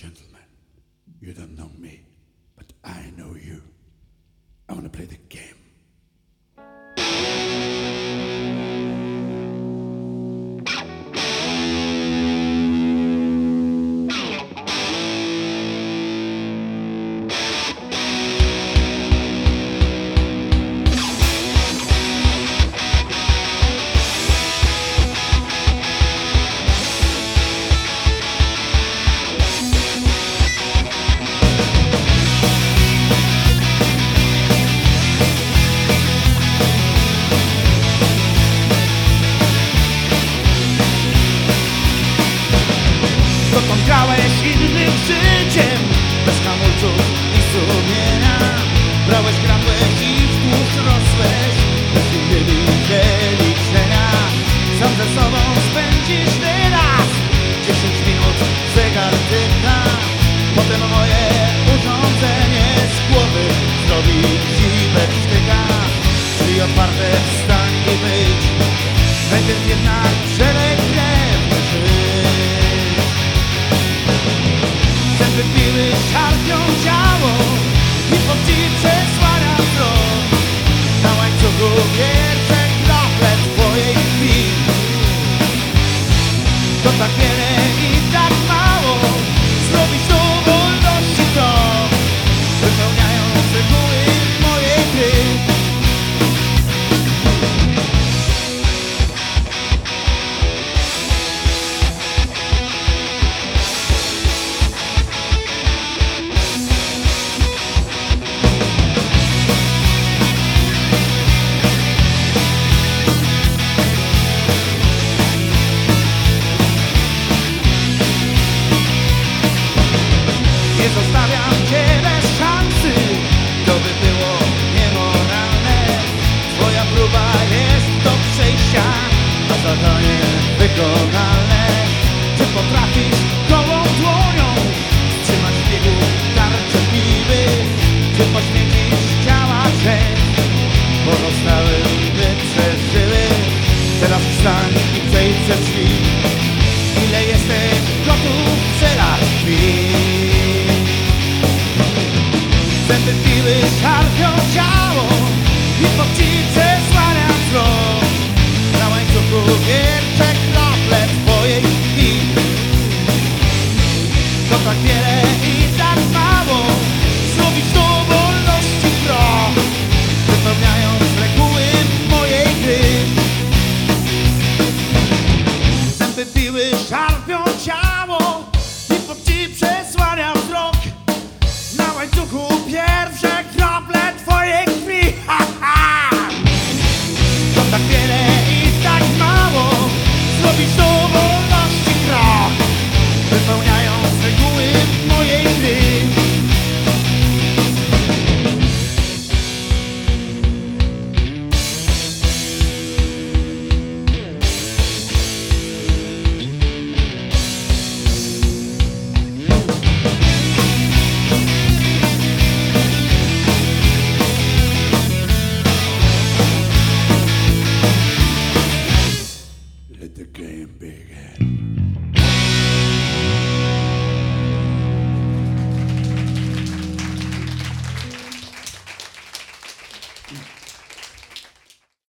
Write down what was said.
gentleman. You don't know me, but I know you. I want to play the game. Dotąd grałeś innym życiem Bez hamulców i sumienia. Brałeś, kradłeś i wzdłuż rosłeś Bez innymi liczenia Sam ze sobą spędzisz teraz Dziesięć minut zegar tyka Potem moje urządzenie z głowy Zrobi ci sztyka Drzwi otwarte wstań i wyjdź. Najpierw jednak przelej To tak wiele wykonalne Czy potrafisz gołą dłonią Trzymać w biegu tarcze piwy Czy poświęcisz ciała część Pozostałym by przeżyły Teraz wstań i przejdź przez drzwi Ile jesteś gotów przelać krwi Zęby piły